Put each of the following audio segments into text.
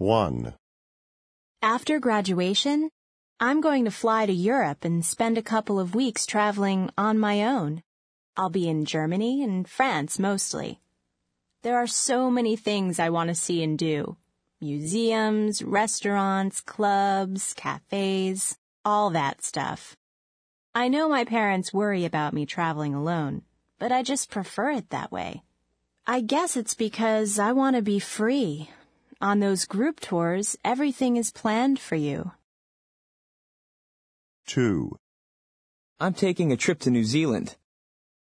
1. After graduation, I'm going to fly to Europe and spend a couple of weeks traveling on my own. I'll be in Germany and France mostly. There are so many things I want to see and do. Museums, restaurants, clubs, cafes, all that stuff. I know my parents worry about me traveling alone, but I just prefer it that way. I guess it's because I want to be free. On those group tours, everything is planned for you. 2. I'm taking a trip to New Zealand.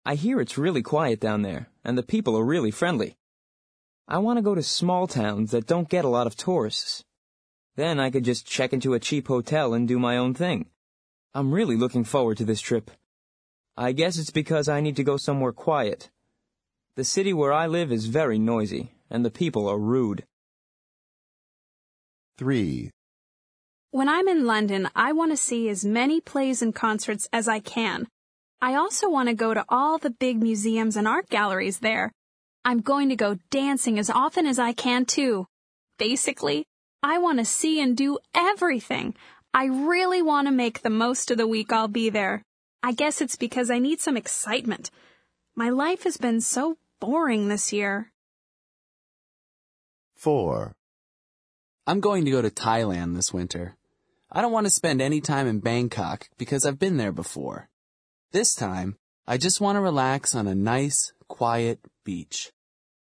I hear it's really quiet down there, and the people are really friendly. I want to go to small towns that don't get a lot of tourists. Then I could just check into a cheap hotel and do my own thing. I'm really looking forward to this trip. I guess it's because I need to go somewhere quiet. The city where I live is very noisy, and the people are rude. 3. When I'm in London, I want to see as many plays and concerts as I can. I also want to go to all the big museums and art galleries there. I'm going to go dancing as often as I can too. Basically, I want to see and do everything. I really want to make the most of the week I'll be there. I guess it's because I need some excitement. My life has been so boring this year. 4. I'm going to go to Thailand this winter. I don't want to spend any time in Bangkok because I've been there before. This time, I just want to relax on a nice, quiet beach.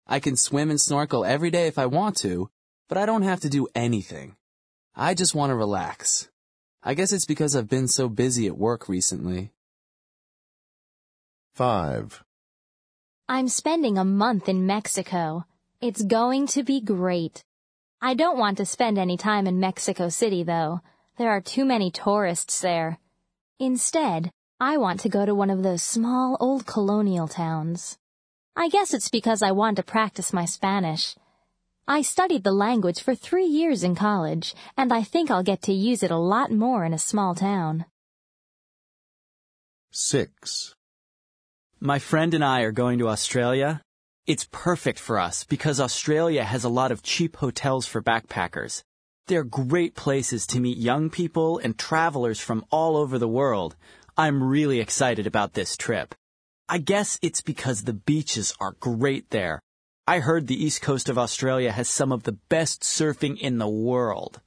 I can swim and snorkel every day if I want to, but I don't have to do anything. I just want to relax. I guess it's because I've been so busy at work recently. 5. I'm spending a month in Mexico. It's going to be great. I don't want to spend any time in Mexico City, though. There are too many tourists there. Instead, I want to go to one of those small old colonial towns. I guess it's because I want to practice my Spanish. I studied the language for three years in college, and I think I'll get to use it a lot more in a small town. 6. My friend and I are going to Australia. It's perfect for us because Australia has a lot of cheap hotels for backpackers. They're great places to meet young people and travelers from all over the world. I'm really excited about this trip. I guess it's because the beaches are great there. I heard the east coast of Australia has some of the best surfing in the world.